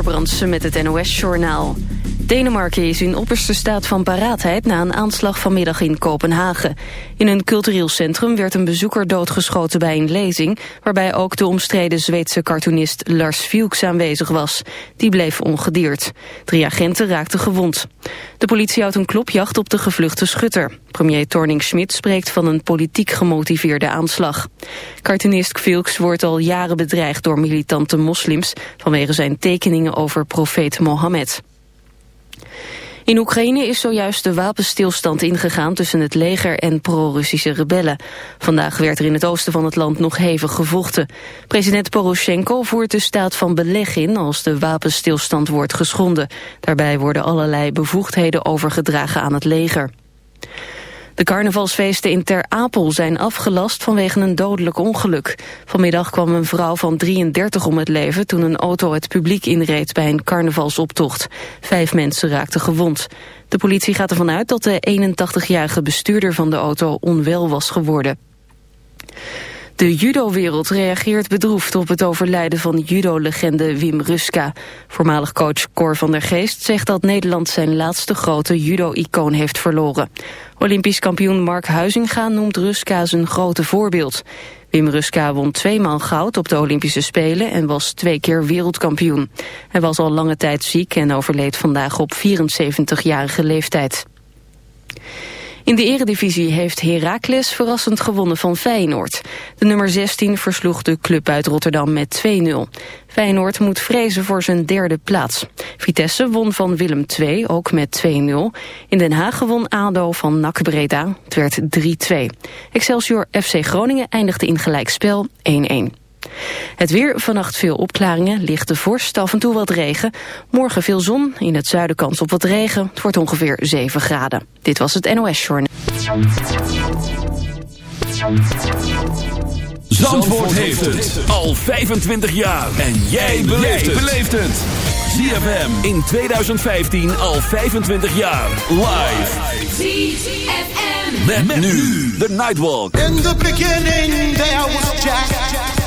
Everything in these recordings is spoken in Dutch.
Brandsen met het NOS-journaal. Denemarken is in opperste staat van paraatheid na een aanslag vanmiddag in Kopenhagen. In een cultureel centrum werd een bezoeker doodgeschoten bij een lezing... waarbij ook de omstreden Zweedse cartoonist Lars Vilks aanwezig was. Die bleef ongedierd. Drie agenten raakten gewond. De politie houdt een klopjacht op de gevluchte schutter. Premier Torning-Schmidt spreekt van een politiek gemotiveerde aanslag. Cartoonist Vilks wordt al jaren bedreigd door militante moslims... vanwege zijn tekeningen over profeet Mohammed. In Oekraïne is zojuist de wapenstilstand ingegaan tussen het leger en pro-Russische rebellen. Vandaag werd er in het oosten van het land nog hevig gevochten. President Poroshenko voert de staat van beleg in als de wapenstilstand wordt geschonden. Daarbij worden allerlei bevoegdheden overgedragen aan het leger. De carnavalsfeesten in Ter Apel zijn afgelast vanwege een dodelijk ongeluk. Vanmiddag kwam een vrouw van 33 om het leven toen een auto het publiek inreed bij een carnavalsoptocht. Vijf mensen raakten gewond. De politie gaat ervan uit dat de 81-jarige bestuurder van de auto onwel was geworden. De judo-wereld reageert bedroefd op het overlijden van judo-legende Wim Ruska. Voormalig coach Cor van der Geest zegt dat Nederland zijn laatste grote judo-icoon heeft verloren. Olympisch kampioen Mark Huizinga noemt Ruska zijn grote voorbeeld. Wim Ruska won tweemaal goud op de Olympische Spelen en was twee keer wereldkampioen. Hij was al lange tijd ziek en overleed vandaag op 74-jarige leeftijd. In de eredivisie heeft Heracles verrassend gewonnen van Feyenoord. De nummer 16 versloeg de club uit Rotterdam met 2-0. Feyenoord moet vrezen voor zijn derde plaats. Vitesse won van Willem II, ook met 2-0. In Den Haag won ADO van NAC Breda. Het werd 3-2. Excelsior FC Groningen eindigde in gelijkspel 1-1. Het weer, vannacht veel opklaringen, lichte vorst, af en toe wat regen. Morgen veel zon, in het zuiden kans op wat regen. Het wordt ongeveer 7 graden. Dit was het NOS Journal. Zandvoort heeft het al 25 jaar. En jij beleeft het. ZFM in 2015 al 25 jaar. Live. ZFM. Met, met nu de Nightwalk. In the beginning there was Jack.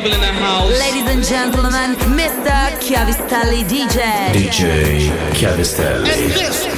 People in the house. Ladies and gentlemen, Mr. Chiavistelli DJ. DJ Chiavistelli.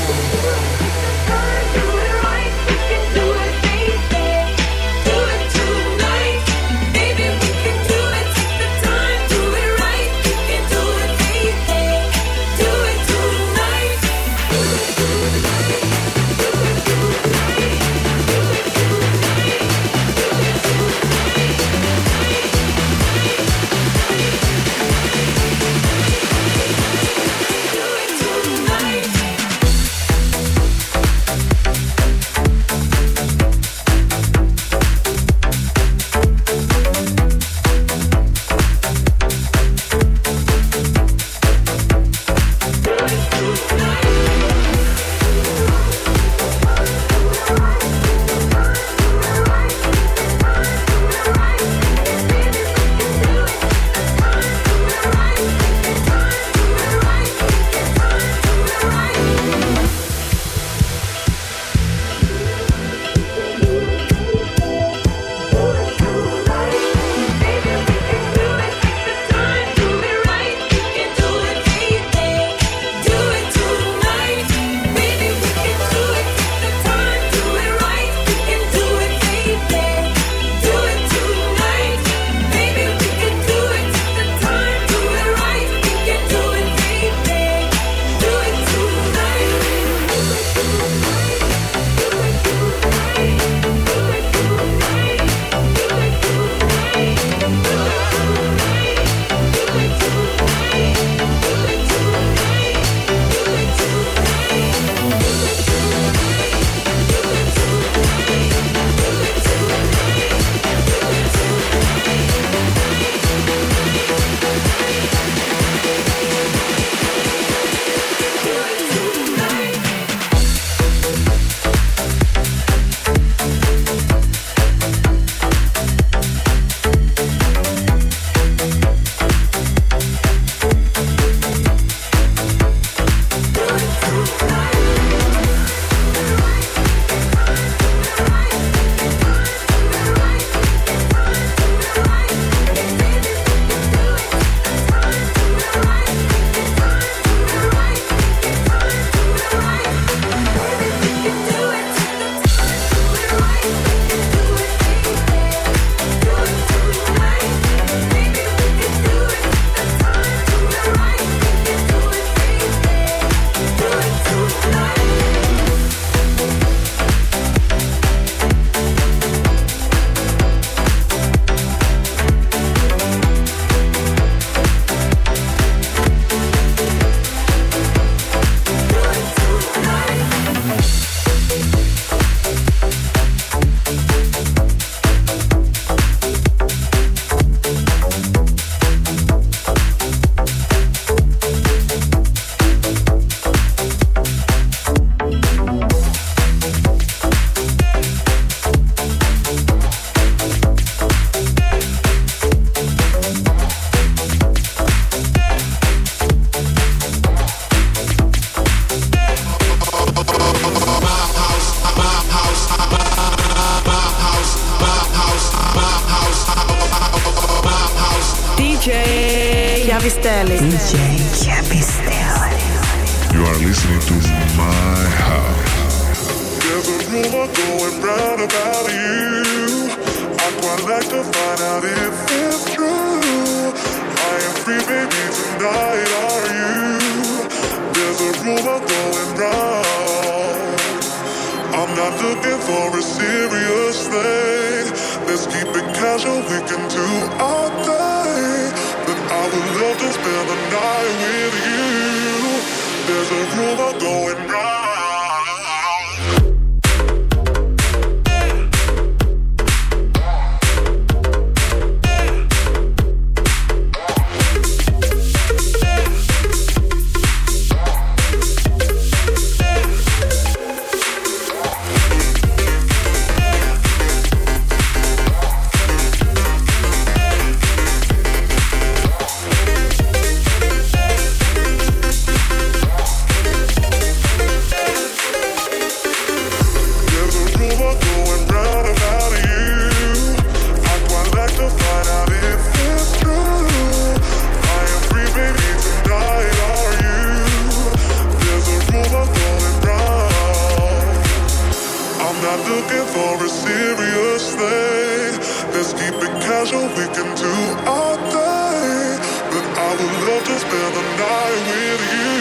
For a serious thing. Let's keep it casual, we can do our thing. But I would love to spend the night with you.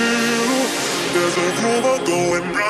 There's a rumor going round.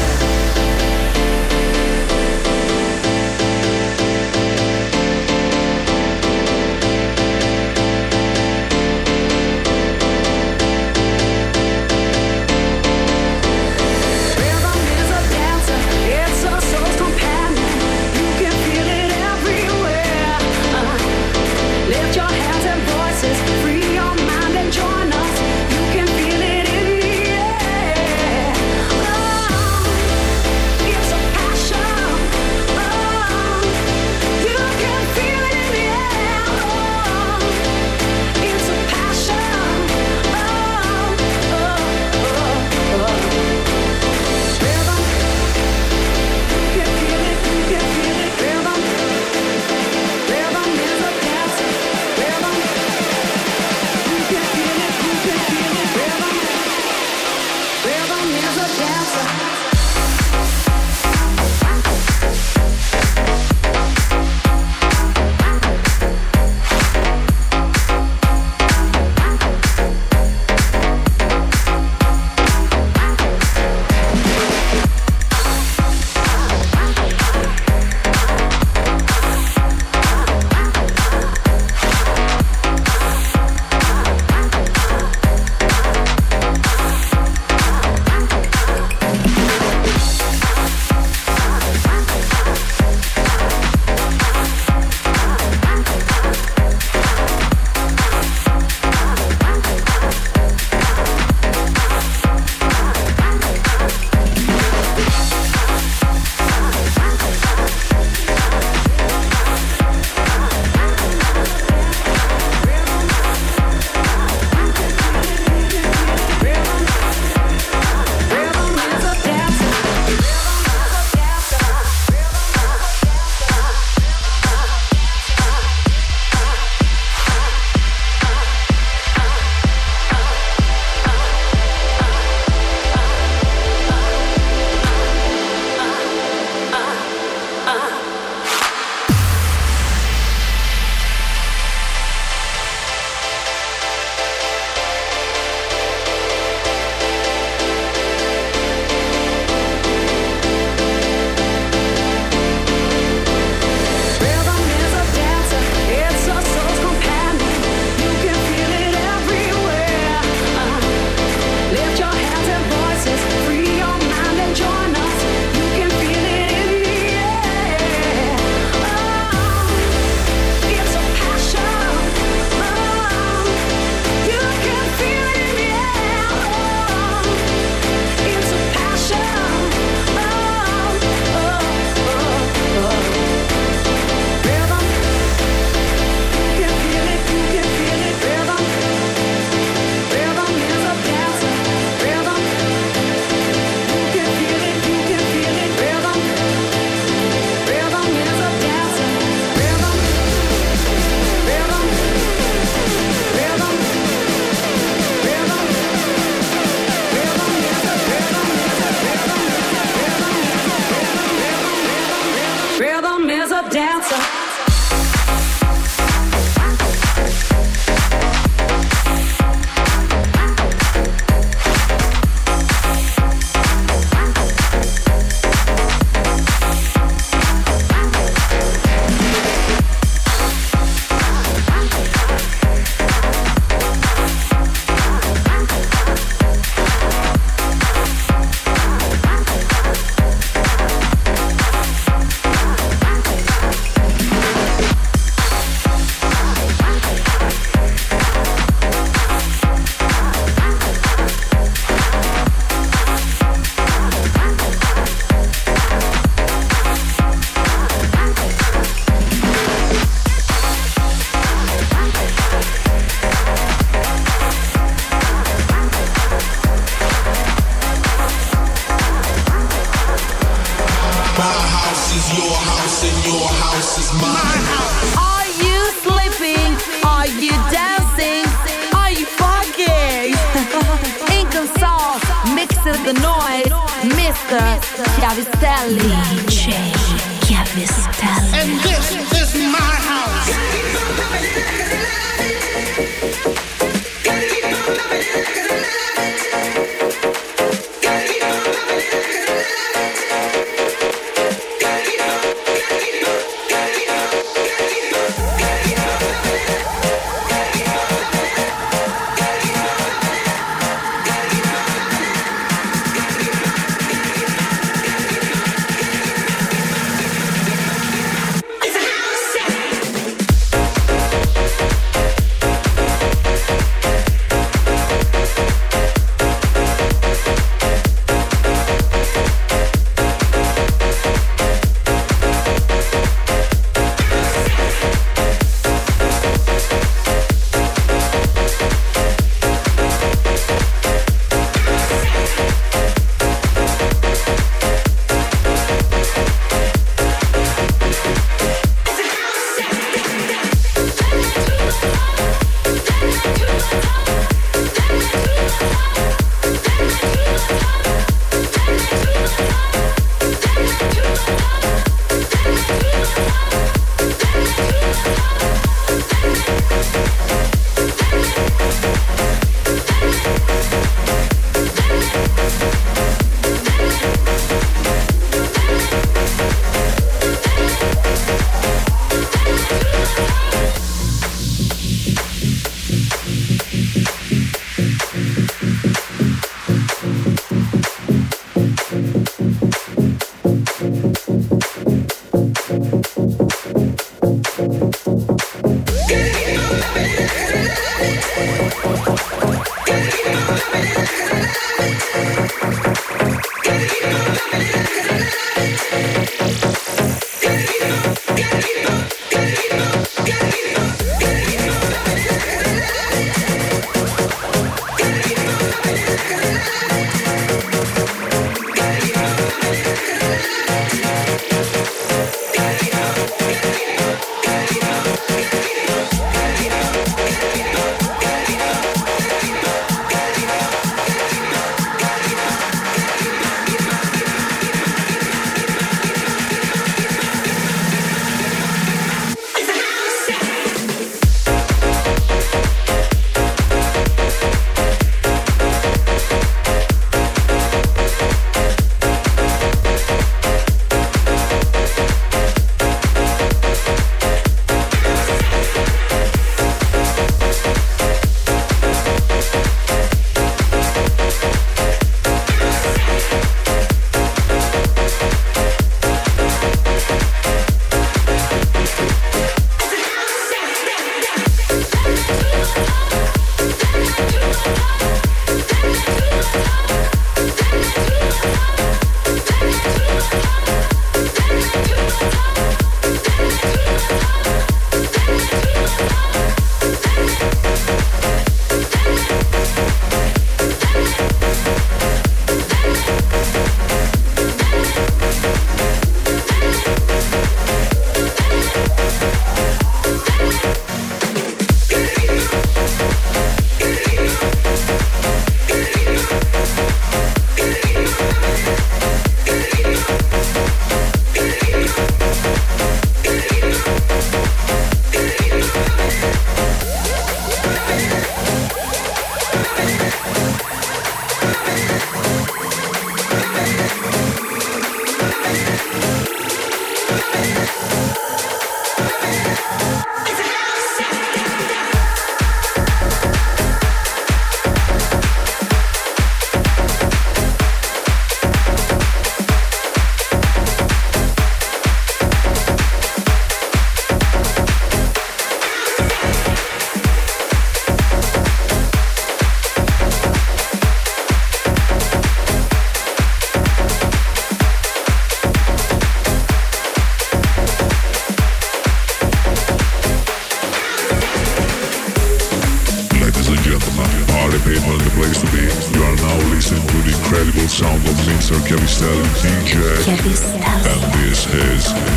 This is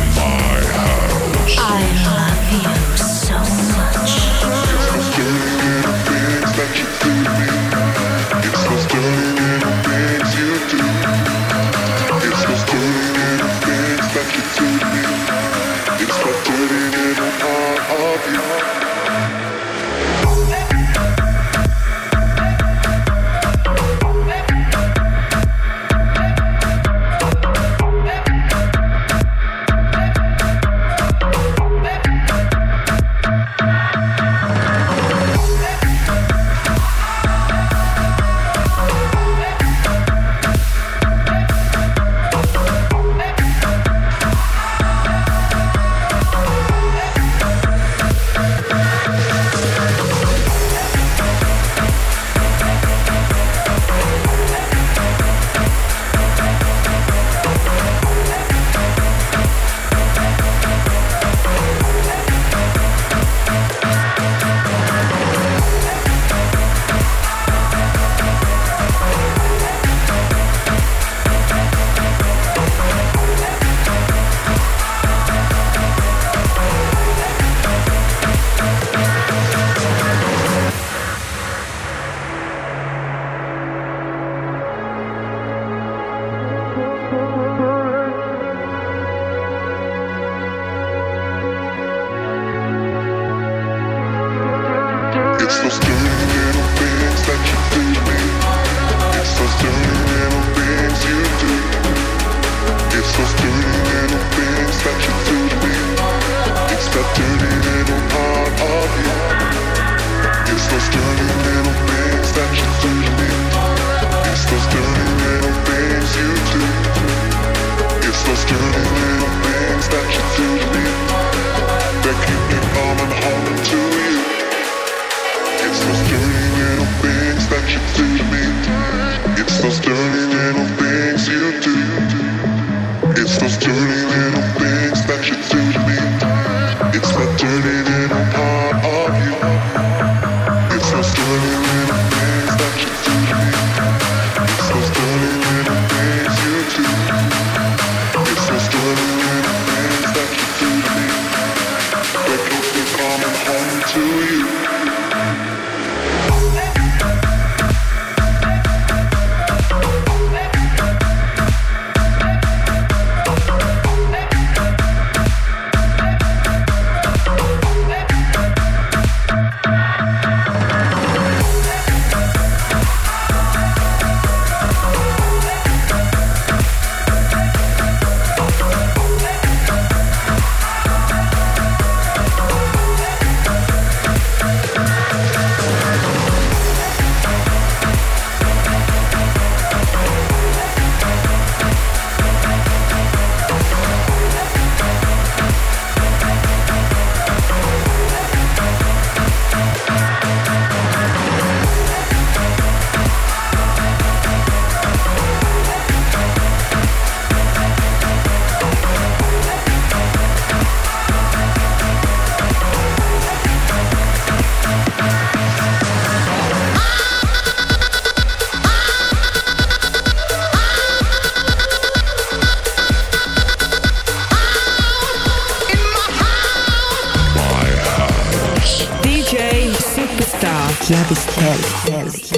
those dirty little things that you do to me. It's those dirty little things you do. It's those dirty little things that you do to me. It's that dirty little part of you. It's those dirty little things that you do to me. It's those dirty little things you do. It's those dirty little things that you do Belly.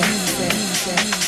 music. music.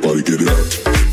Everybody get it up.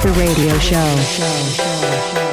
The radio show.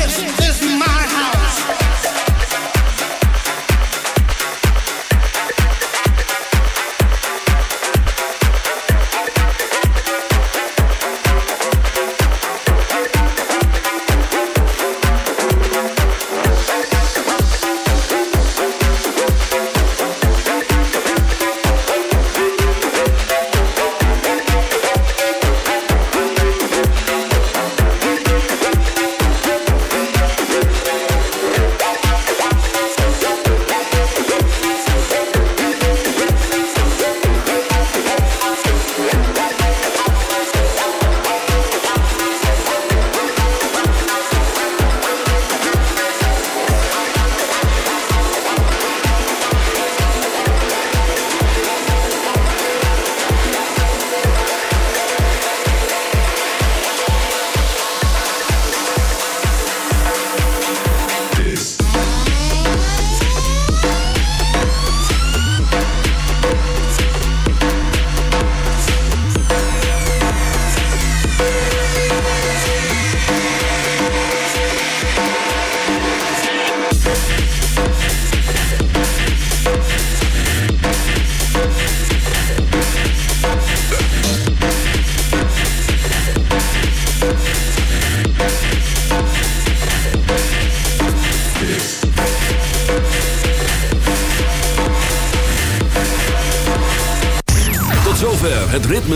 This is my